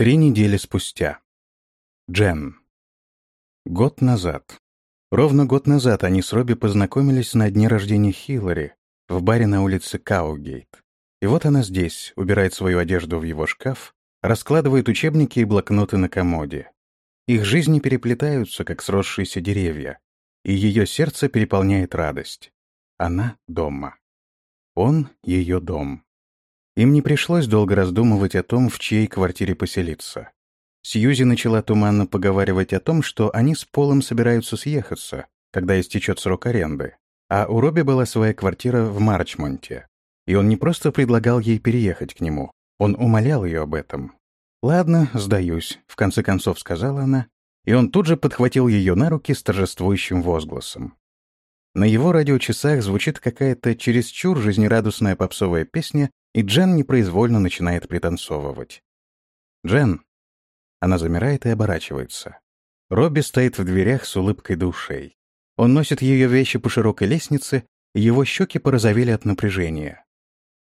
Три недели спустя. Джен. Год назад. Ровно год назад они с Робби познакомились на дне рождения Хиллари в баре на улице Каугейт. И вот она здесь, убирает свою одежду в его шкаф, раскладывает учебники и блокноты на комоде. Их жизни переплетаются, как сросшиеся деревья, и ее сердце переполняет радость. Она дома. Он — ее дом. Им не пришлось долго раздумывать о том, в чьей квартире поселиться. Сьюзи начала туманно поговаривать о том, что они с Полом собираются съехаться, когда истечет срок аренды. А у Робби была своя квартира в Марчмонте. И он не просто предлагал ей переехать к нему, он умолял ее об этом. «Ладно, сдаюсь», — в конце концов сказала она, и он тут же подхватил ее на руки с торжествующим возгласом. На его радиочасах звучит какая-то чересчур жизнерадостная попсовая песня, и Джен непроизвольно начинает пританцовывать. «Джен!» Она замирает и оборачивается. Робби стоит в дверях с улыбкой душей. Он носит ее вещи по широкой лестнице, его щеки порозовели от напряжения.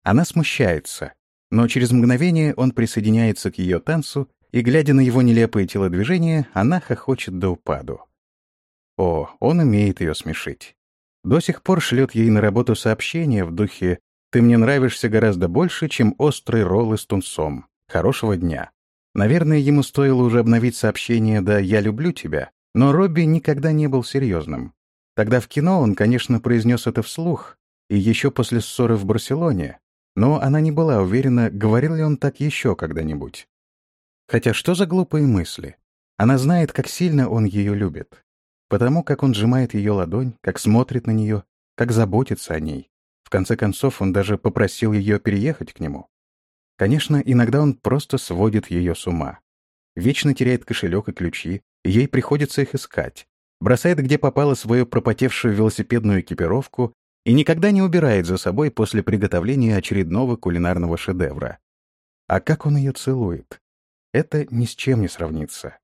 Она смущается, но через мгновение он присоединяется к ее танцу, и, глядя на его нелепые телодвижения, она хохочет до упаду. О, он умеет ее смешить. До сих пор шлет ей на работу сообщения в духе «Ты мне нравишься гораздо больше, чем острый роллы с тунцом. Хорошего дня». Наверное, ему стоило уже обновить сообщение «Да, я люблю тебя», но Робби никогда не был серьезным. Тогда в кино он, конечно, произнес это вслух, и еще после ссоры в Барселоне, но она не была уверена, говорил ли он так еще когда-нибудь. Хотя что за глупые мысли? Она знает, как сильно он ее любит потому как он сжимает ее ладонь, как смотрит на нее, как заботится о ней. В конце концов, он даже попросил ее переехать к нему. Конечно, иногда он просто сводит ее с ума. Вечно теряет кошелек и ключи, ей приходится их искать. Бросает где попало свою пропотевшую велосипедную экипировку и никогда не убирает за собой после приготовления очередного кулинарного шедевра. А как он ее целует? Это ни с чем не сравнится.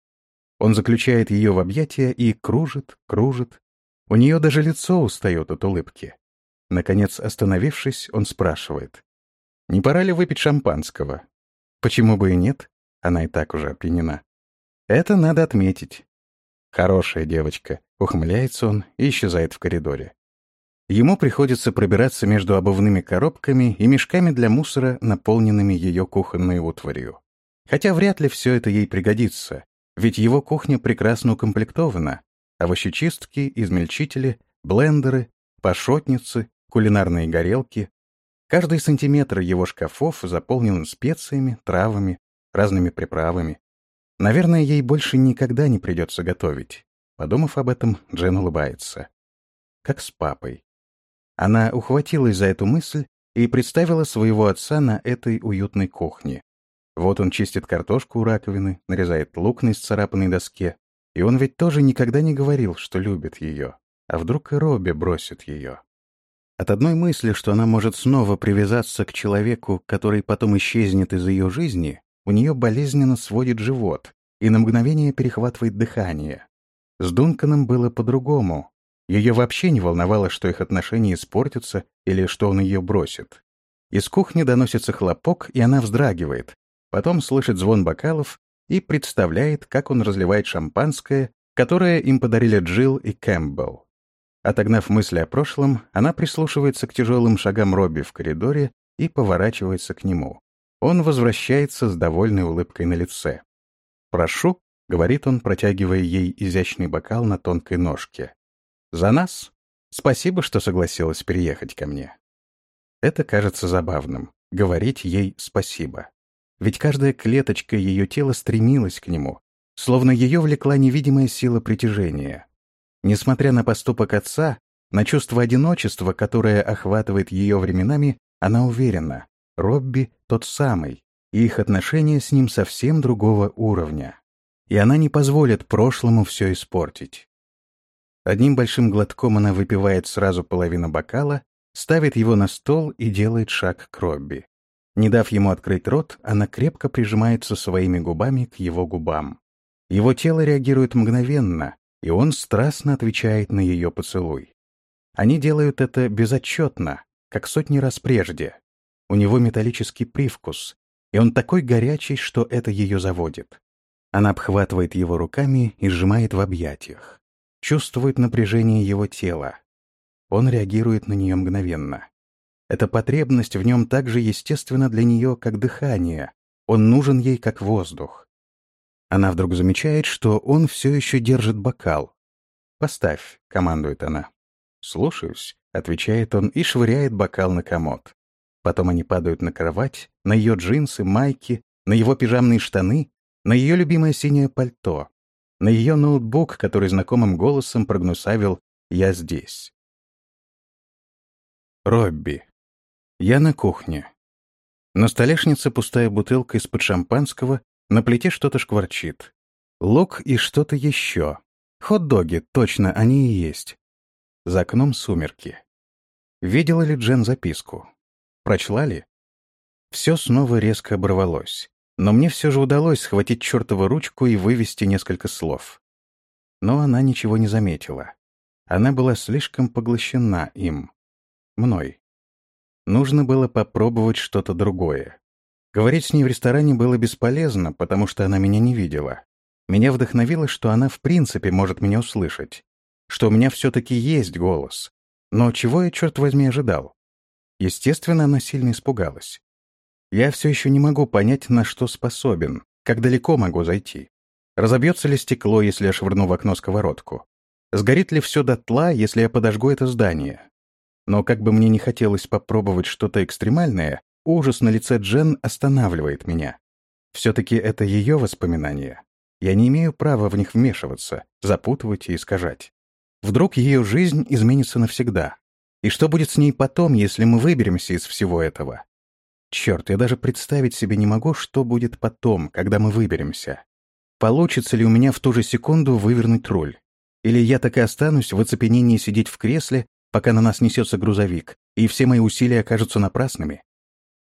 Он заключает ее в объятия и кружит, кружит. У нее даже лицо устает от улыбки. Наконец, остановившись, он спрашивает. «Не пора ли выпить шампанского?» «Почему бы и нет?» Она и так уже опьянена. «Это надо отметить». «Хорошая девочка», — ухмыляется он и исчезает в коридоре. Ему приходится пробираться между обувными коробками и мешками для мусора, наполненными ее кухонной утварью. Хотя вряд ли все это ей пригодится, ведь его кухня прекрасно укомплектована. Овощечистки, измельчители, блендеры, пашотницы, кулинарные горелки. Каждый сантиметр его шкафов заполнен специями, травами, разными приправами. Наверное, ей больше никогда не придется готовить. Подумав об этом, Джен улыбается. Как с папой. Она ухватилась за эту мысль и представила своего отца на этой уютной кухне. Вот он чистит картошку у раковины, нарезает лук на исцарапанной доске. И он ведь тоже никогда не говорил, что любит ее. А вдруг и Робби бросит ее? От одной мысли, что она может снова привязаться к человеку, который потом исчезнет из ее жизни, у нее болезненно сводит живот и на мгновение перехватывает дыхание. С Дунканом было по-другому. Ее вообще не волновало, что их отношения испортятся или что он ее бросит. Из кухни доносится хлопок, и она вздрагивает, Потом слышит звон бокалов и представляет, как он разливает шампанское, которое им подарили Джилл и Кэмпбелл. Отогнав мысли о прошлом, она прислушивается к тяжелым шагам Робби в коридоре и поворачивается к нему. Он возвращается с довольной улыбкой на лице. «Прошу», — говорит он, протягивая ей изящный бокал на тонкой ножке. «За нас? Спасибо, что согласилась переехать ко мне». Это кажется забавным — говорить ей спасибо. Ведь каждая клеточка ее тела стремилась к нему, словно ее влекла невидимая сила притяжения. Несмотря на поступок отца, на чувство одиночества, которое охватывает ее временами, она уверена, Робби тот самый, и их отношения с ним совсем другого уровня. И она не позволит прошлому все испортить. Одним большим глотком она выпивает сразу половину бокала, ставит его на стол и делает шаг к Робби. Не дав ему открыть рот, она крепко прижимается своими губами к его губам. Его тело реагирует мгновенно, и он страстно отвечает на ее поцелуй. Они делают это безотчетно, как сотни раз прежде. У него металлический привкус, и он такой горячий, что это ее заводит. Она обхватывает его руками и сжимает в объятиях. Чувствует напряжение его тела. Он реагирует на нее мгновенно. Эта потребность в нем так же естественна для нее, как дыхание. Он нужен ей, как воздух. Она вдруг замечает, что он все еще держит бокал. «Поставь», — командует она. «Слушаюсь», — отвечает он и швыряет бокал на комод. Потом они падают на кровать, на ее джинсы, майки, на его пижамные штаны, на ее любимое синее пальто, на ее ноутбук, который знакомым голосом прогнусавил «Я здесь». Робби. Я на кухне. На столешнице пустая бутылка из-под шампанского, на плите что-то шкварчит. Лук и что-то еще. Хот-доги, точно, они и есть. За окном сумерки. Видела ли Джен записку? Прочла ли? Все снова резко оборвалось. Но мне все же удалось схватить чертову ручку и вывести несколько слов. Но она ничего не заметила. Она была слишком поглощена им. Мной. Нужно было попробовать что-то другое. Говорить с ней в ресторане было бесполезно, потому что она меня не видела. Меня вдохновило, что она в принципе может меня услышать. Что у меня все-таки есть голос. Но чего я, черт возьми, ожидал? Естественно, она сильно испугалась. Я все еще не могу понять, на что способен, как далеко могу зайти. Разобьется ли стекло, если я швырну в окно сковородку? Сгорит ли все дотла, если я подожгу это здание? Но как бы мне не хотелось попробовать что-то экстремальное, ужас на лице Джен останавливает меня. Все-таки это ее воспоминания. Я не имею права в них вмешиваться, запутывать и искажать. Вдруг ее жизнь изменится навсегда, и что будет с ней потом, если мы выберемся из всего этого? Черт, я даже представить себе не могу, что будет потом, когда мы выберемся. Получится ли у меня в ту же секунду вывернуть руль? Или я так и останусь в оцепенении сидеть в кресле, пока на нас несется грузовик, и все мои усилия окажутся напрасными?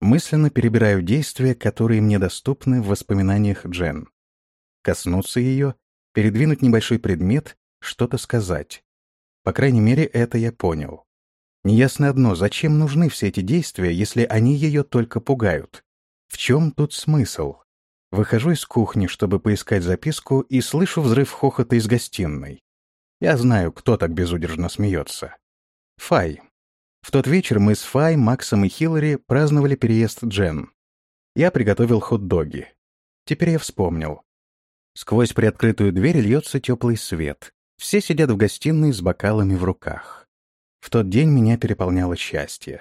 Мысленно перебираю действия, которые мне доступны в воспоминаниях Джен. Коснуться ее, передвинуть небольшой предмет, что-то сказать. По крайней мере, это я понял. Неясно одно, зачем нужны все эти действия, если они ее только пугают? В чем тут смысл? Выхожу из кухни, чтобы поискать записку, и слышу взрыв хохота из гостиной. Я знаю, кто так безудержно смеется. Фай. В тот вечер мы с Фай, Максом и Хиллари праздновали переезд Джен. Я приготовил хот-доги. Теперь я вспомнил. Сквозь приоткрытую дверь льется теплый свет. Все сидят в гостиной с бокалами в руках. В тот день меня переполняло счастье.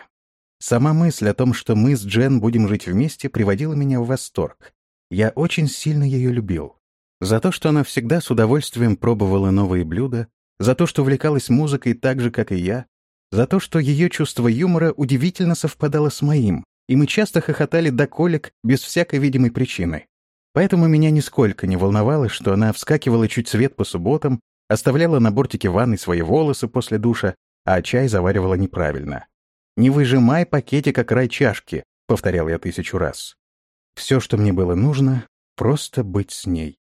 Сама мысль о том, что мы с Джен будем жить вместе, приводила меня в восторг. Я очень сильно ее любил. За то, что она всегда с удовольствием пробовала новые блюда, за то, что увлекалась музыкой так же, как и я, за то, что ее чувство юмора удивительно совпадало с моим, и мы часто хохотали до колик без всякой видимой причины. Поэтому меня нисколько не волновало, что она вскакивала чуть свет по субботам, оставляла на бортике ванной свои волосы после душа, а чай заваривала неправильно. «Не выжимай пакетик край чашки», — повторял я тысячу раз. Все, что мне было нужно, просто быть с ней.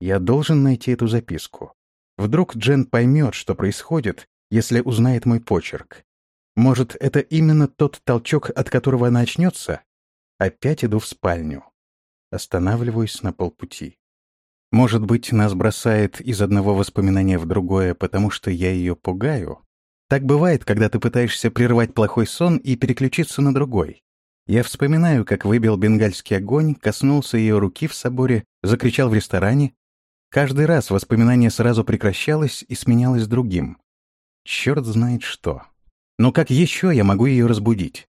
Я должен найти эту записку. Вдруг Джен поймет, что происходит, если узнает мой почерк. Может, это именно тот толчок, от которого она очнется? Опять иду в спальню. Останавливаюсь на полпути. Может быть, нас бросает из одного воспоминания в другое, потому что я ее пугаю? Так бывает, когда ты пытаешься прервать плохой сон и переключиться на другой. Я вспоминаю, как выбил бенгальский огонь, коснулся ее руки в соборе, закричал в ресторане. Каждый раз воспоминание сразу прекращалось и сменялось другим. Черт знает что. Но как еще я могу ее разбудить?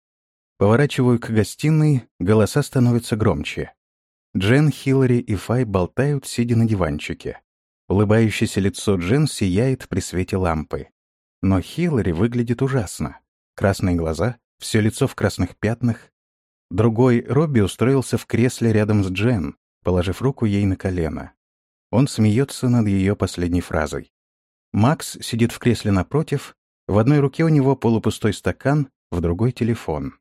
Поворачиваю к гостиной, голоса становятся громче. Джен, Хиллари и Фай болтают, сидя на диванчике. Улыбающееся лицо Джен сияет при свете лампы. Но Хиллари выглядит ужасно. Красные глаза, все лицо в красных пятнах. Другой, Робби, устроился в кресле рядом с Джен, положив руку ей на колено. Он смеется над ее последней фразой. Макс сидит в кресле напротив, в одной руке у него полупустой стакан, в другой — телефон.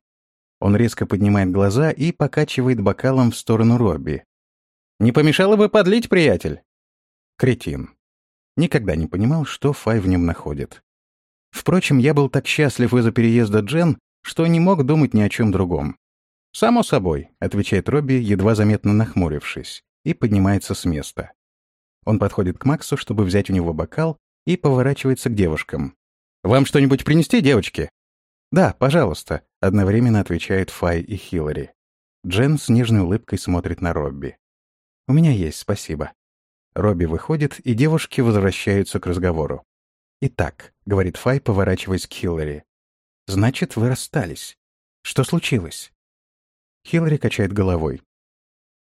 Он резко поднимает глаза и покачивает бокалом в сторону Робби. «Не помешало бы подлить, приятель?» Кретин. Никогда не понимал, что Фай в нем находит. Впрочем, я был так счастлив из-за переезда Джен, что не мог думать ни о чем другом. «Само собой», — отвечает Робби, едва заметно нахмурившись, и поднимается с места. Он подходит к Максу, чтобы взять у него бокал, и поворачивается к девушкам. «Вам что-нибудь принести, девочки?» «Да, пожалуйста», — одновременно отвечают Фай и Хиллари. Джен с нежной улыбкой смотрит на Робби. «У меня есть, спасибо». Робби выходит, и девушки возвращаются к разговору. «Итак», — говорит Фай, поворачиваясь к Хиллари. «Значит, вы расстались. Что случилось?» Хиллари качает головой.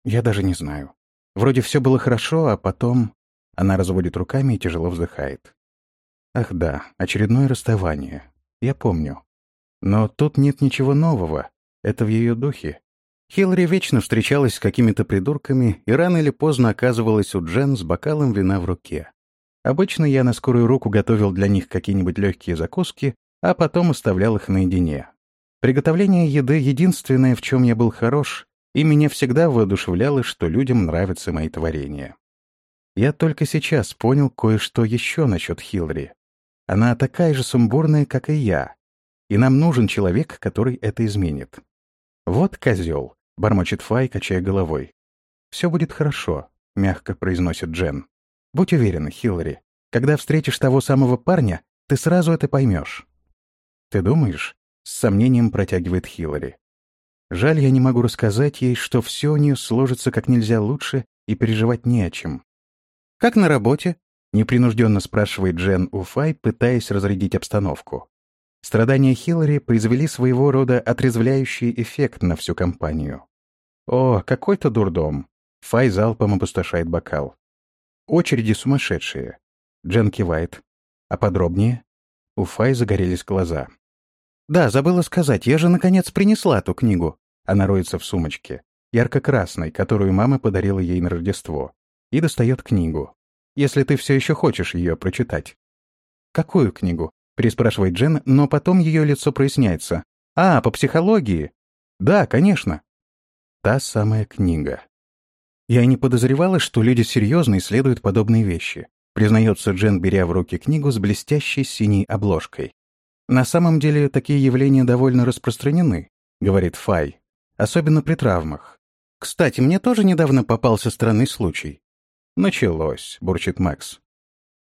«Я даже не знаю. Вроде все было хорошо, а потом...» Она разводит руками и тяжело вздыхает. «Ах да, очередное расставание. Я помню. Но тут нет ничего нового. Это в ее духе. Хиллари вечно встречалась с какими-то придурками и рано или поздно оказывалась у Джен с бокалом вина в руке. Обычно я на скорую руку готовил для них какие-нибудь легкие закуски, а потом оставлял их наедине. Приготовление еды — единственное, в чем я был хорош, и меня всегда воодушевляло, что людям нравятся мои творения. Я только сейчас понял кое-что еще насчет Хиллари. Она такая же сумбурная, как и я, и нам нужен человек, который это изменит. Вот козел, — бормочет Фай, качая головой. «Все будет хорошо», — мягко произносит Джен. «Будь уверена, Хиллари, когда встретишь того самого парня, ты сразу это поймешь». «Ты думаешь?» — с сомнением протягивает Хиллари. Жаль, я не могу рассказать ей, что все у нее сложится как нельзя лучше и переживать не о чем. «Как на работе?» — непринужденно спрашивает Джен у Фай, пытаясь разрядить обстановку. Страдания Хиллари произвели своего рода отрезвляющий эффект на всю компанию. О, какой-то дурдом. Фай залпом опустошает бокал. Очереди сумасшедшие. Джен кивает. А подробнее? У Фай загорелись глаза. «Да, забыла сказать, я же, наконец, принесла ту книгу». Она роется в сумочке, ярко-красной, которую мама подарила ей на Рождество, и достает книгу. «Если ты все еще хочешь ее прочитать». «Какую книгу?» переспрашивает Джен, но потом ее лицо проясняется. «А, по психологии?» «Да, конечно». Та самая книга. Я не подозревала, что люди серьезно исследуют подобные вещи, признается Джен, беря в руки книгу с блестящей синей обложкой. На самом деле такие явления довольно распространены, говорит Фай, особенно при травмах. Кстати, мне тоже недавно попался странный случай. Началось, бурчит Макс.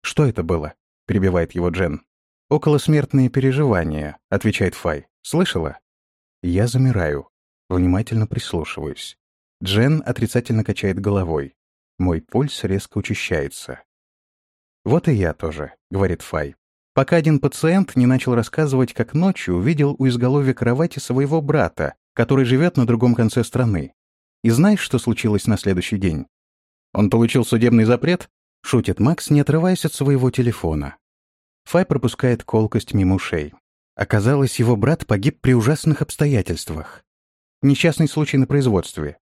Что это было? перебивает его Джен. «Околосмертные переживания», — отвечает Фай. «Слышала?» Я замираю. Внимательно прислушиваюсь. Джен отрицательно качает головой. Мой пульс резко учащается. «Вот и я тоже», — говорит Фай. Пока один пациент не начал рассказывать, как ночью увидел у изголовья кровати своего брата, который живет на другом конце страны. И знаешь, что случилось на следующий день? Он получил судебный запрет? Шутит Макс, не отрываясь от своего телефона. Фай пропускает колкость мимо ушей. Оказалось, его брат погиб при ужасных обстоятельствах. Несчастный случай на производстве.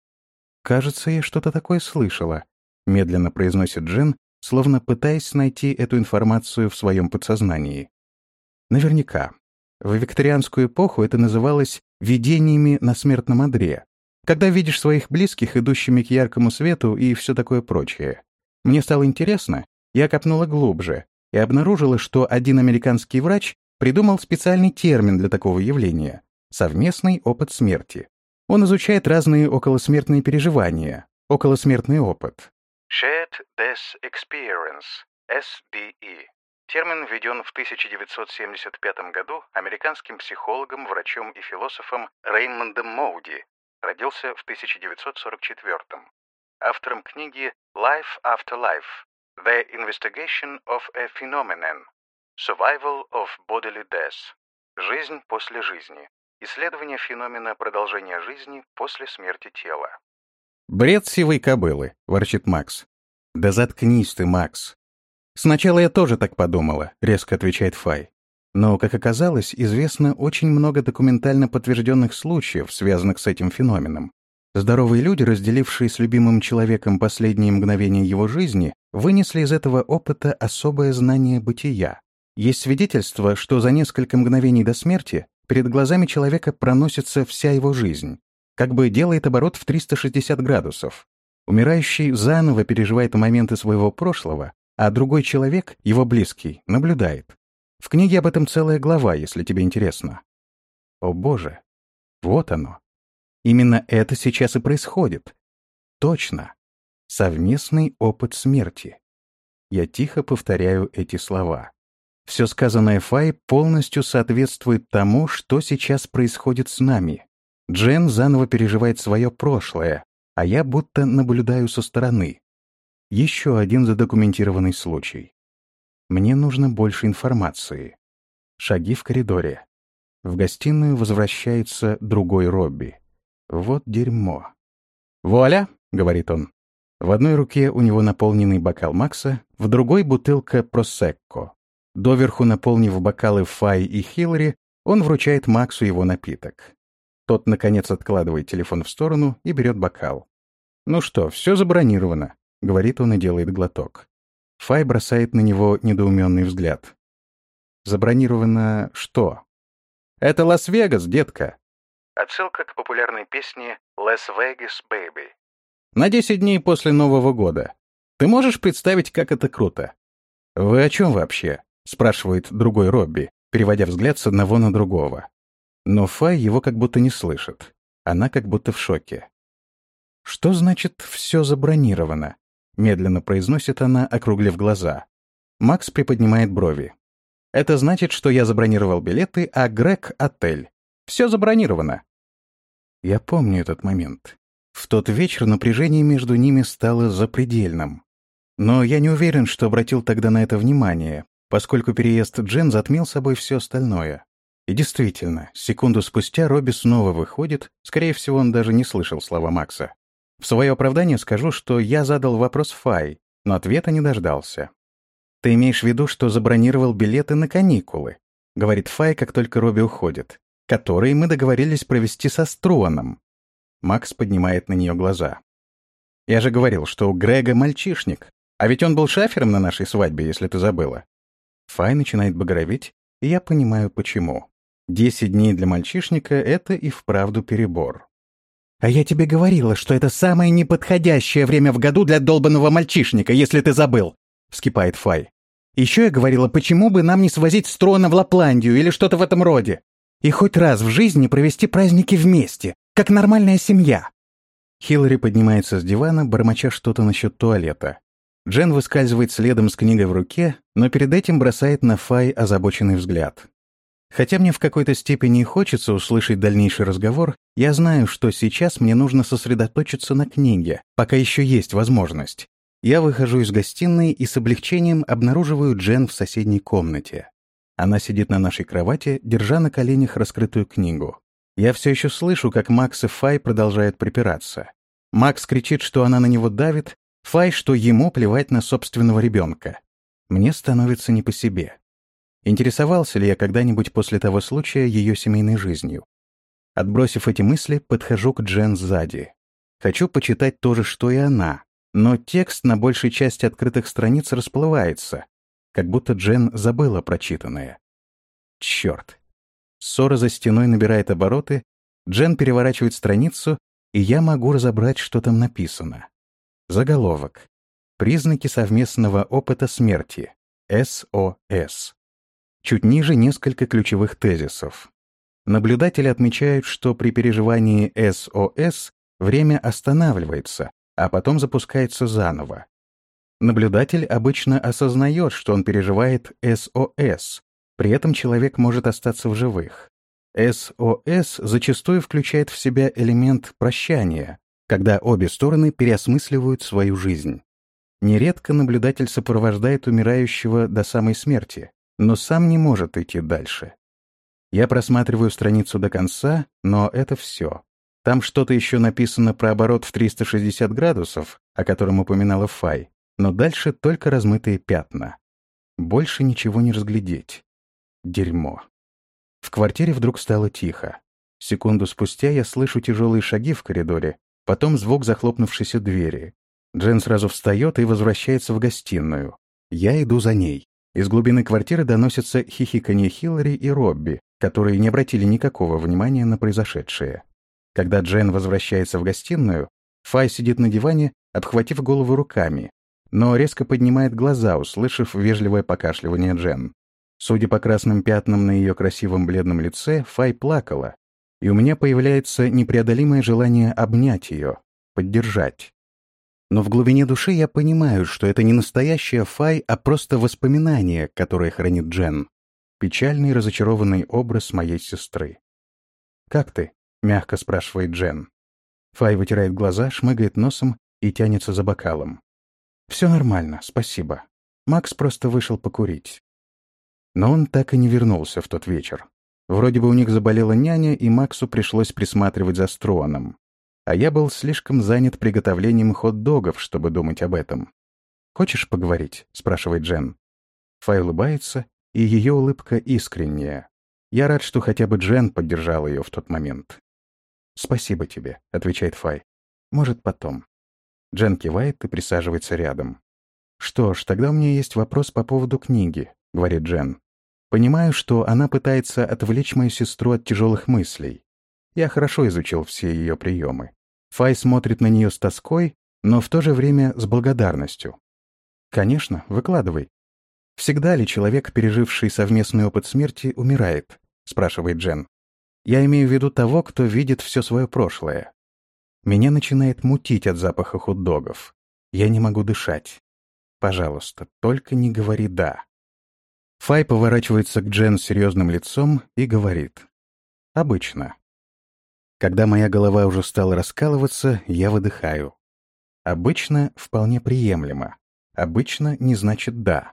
«Кажется, я что-то такое слышала», — медленно произносит Джен, словно пытаясь найти эту информацию в своем подсознании. Наверняка. В викторианскую эпоху это называлось «видениями на смертном одре», когда видишь своих близких, идущими к яркому свету и все такое прочее. Мне стало интересно, я копнула глубже, и обнаружила, что один американский врач придумал специальный термин для такого явления — совместный опыт смерти. Он изучает разные околосмертные переживания, околосмертный опыт. Shared Death Experience, SDE. Термин введен в 1975 году американским психологом, врачом и философом Реймондом Моуди. Родился в 1944 Автором книги Life After Life The Investigation of a Phenomenon. Survival of Bodily Death. Жизнь после жизни. Исследование феномена продолжения жизни после смерти тела. «Бред сивой кобылы», — ворчит Макс. «Да заткнись ты, Макс». «Сначала я тоже так подумала», — резко отвечает Фай. Но, как оказалось, известно очень много документально подтвержденных случаев, связанных с этим феноменом. Здоровые люди, разделившие с любимым человеком последние мгновения его жизни, вынесли из этого опыта особое знание бытия. Есть свидетельство, что за несколько мгновений до смерти перед глазами человека проносится вся его жизнь, как бы делает оборот в 360 градусов. Умирающий заново переживает моменты своего прошлого, а другой человек, его близкий, наблюдает. В книге об этом целая глава, если тебе интересно. О боже, вот оно. Именно это сейчас и происходит. Точно. Совместный опыт смерти. Я тихо повторяю эти слова. Все сказанное Фай полностью соответствует тому, что сейчас происходит с нами. Джен заново переживает свое прошлое, а я будто наблюдаю со стороны. Еще один задокументированный случай. Мне нужно больше информации. Шаги в коридоре. В гостиную возвращается другой Робби. Вот дерьмо. «Вуаля!» — говорит он. В одной руке у него наполненный бокал Макса, в другой — бутылка Просекко. Доверху наполнив бокалы Фай и Хиллари, он вручает Максу его напиток. Тот, наконец, откладывает телефон в сторону и берет бокал. «Ну что, все забронировано», — говорит он и делает глоток. Фай бросает на него недоуменный взгляд. «Забронировано что?» «Это Лас-Вегас, детка!» Отсылка к популярной песне «Las Vegas Baby». На 10 дней после Нового года. Ты можешь представить, как это круто? Вы о чем вообще? спрашивает другой Робби, переводя взгляд с одного на другого. Но Фай его как будто не слышит. Она как будто в шоке. Что значит «все забронировано»? Медленно произносит она, округлив глаза. Макс приподнимает брови. Это значит, что я забронировал билеты, а Грег — отель. Все забронировано. Я помню этот момент. В тот вечер напряжение между ними стало запредельным. Но я не уверен, что обратил тогда на это внимание, поскольку переезд Джен затмил собой все остальное. И действительно, секунду спустя Робби снова выходит, скорее всего, он даже не слышал слова Макса. В свое оправдание скажу, что я задал вопрос Фай, но ответа не дождался. «Ты имеешь в виду, что забронировал билеты на каникулы?» — говорит Фай, как только Робби уходит, «которые мы договорились провести со Струаном. Макс поднимает на нее глаза. «Я же говорил, что у Грега мальчишник. А ведь он был шафером на нашей свадьбе, если ты забыла». Фай начинает багроветь, и я понимаю, почему. Десять дней для мальчишника — это и вправду перебор. «А я тебе говорила, что это самое неподходящее время в году для долбанного мальчишника, если ты забыл», — вскипает Фай. «Еще я говорила, почему бы нам не свозить Строна в Лапландию или что-то в этом роде, и хоть раз в жизни провести праздники вместе, как нормальная семья». Хиллари поднимается с дивана, бормоча что-то насчет туалета. Джен выскальзывает следом с книгой в руке, но перед этим бросает на Фай озабоченный взгляд. Хотя мне в какой-то степени хочется услышать дальнейший разговор, я знаю, что сейчас мне нужно сосредоточиться на книге, пока еще есть возможность. Я выхожу из гостиной и с облегчением обнаруживаю Джен в соседней комнате. Она сидит на нашей кровати, держа на коленях раскрытую книгу. Я все еще слышу, как Макс и Фай продолжают припираться. Макс кричит, что она на него давит, Фай, что ему плевать на собственного ребенка. Мне становится не по себе. Интересовался ли я когда-нибудь после того случая ее семейной жизнью? Отбросив эти мысли, подхожу к Джен сзади. Хочу почитать то же, что и она, но текст на большей части открытых страниц расплывается, как будто Джен забыла прочитанное. Черт, Ссора за стеной набирает обороты, Джен переворачивает страницу, и я могу разобрать, что там написано. Заголовок. Признаки совместного опыта смерти. СОС. Чуть ниже несколько ключевых тезисов. Наблюдатели отмечают, что при переживании СОС время останавливается, а потом запускается заново. Наблюдатель обычно осознает, что он переживает СОС, при этом человек может остаться в живых. СОС зачастую включает в себя элемент прощания, когда обе стороны переосмысливают свою жизнь. Нередко наблюдатель сопровождает умирающего до самой смерти, но сам не может идти дальше. Я просматриваю страницу до конца, но это все. Там что-то еще написано про оборот в 360 градусов, о котором упоминала Фай, но дальше только размытые пятна. Больше ничего не разглядеть. Дерьмо. В квартире вдруг стало тихо. Секунду спустя я слышу тяжелые шаги в коридоре, потом звук захлопнувшейся двери. Джен сразу встает и возвращается в гостиную. Я иду за ней. Из глубины квартиры доносятся хихиканье Хиллари и Робби, которые не обратили никакого внимания на произошедшее. Когда Джен возвращается в гостиную, Фай сидит на диване, обхватив голову руками, но резко поднимает глаза, услышав вежливое покашливание Джен. Судя по красным пятнам на ее красивом бледном лице, Фай плакала. и у меня появляется непреодолимое желание обнять ее, поддержать. Но в глубине души я понимаю, что это не настоящая Фай, а просто воспоминание, которое хранит Джен. Печальный разочарованный образ моей сестры. «Как ты?» — мягко спрашивает Джен. Фай вытирает глаза, шмыгает носом и тянется за бокалом. «Все нормально, спасибо. Макс просто вышел покурить». Но он так и не вернулся в тот вечер. Вроде бы у них заболела няня, и Максу пришлось присматривать за Струаном а я был слишком занят приготовлением хот-догов, чтобы думать об этом. «Хочешь поговорить?» — спрашивает Джен. Фай улыбается, и ее улыбка искренняя. Я рад, что хотя бы Джен поддержал ее в тот момент. «Спасибо тебе», — отвечает Фай. «Может, потом». Джен кивает и присаживается рядом. «Что ж, тогда у меня есть вопрос по поводу книги», — говорит Джен. «Понимаю, что она пытается отвлечь мою сестру от тяжелых мыслей. Я хорошо изучил все ее приемы. Фай смотрит на нее с тоской, но в то же время с благодарностью. «Конечно, выкладывай». «Всегда ли человек, переживший совместный опыт смерти, умирает?» — спрашивает Джен. «Я имею в виду того, кто видит все свое прошлое. Меня начинает мутить от запаха хот-догов. Я не могу дышать. Пожалуйста, только не говори «да». Фай поворачивается к Джен с серьезным лицом и говорит. «Обычно. Когда моя голова уже стала раскалываться, я выдыхаю. Обычно вполне приемлемо. Обычно не значит «да».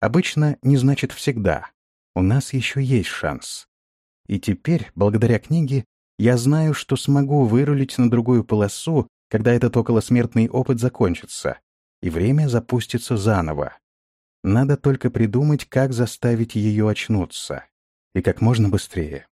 Обычно не значит «всегда». У нас еще есть шанс. И теперь, благодаря книге, я знаю, что смогу вырулить на другую полосу, когда этот околосмертный опыт закончится, и время запустится заново. Надо только придумать, как заставить ее очнуться. И как можно быстрее.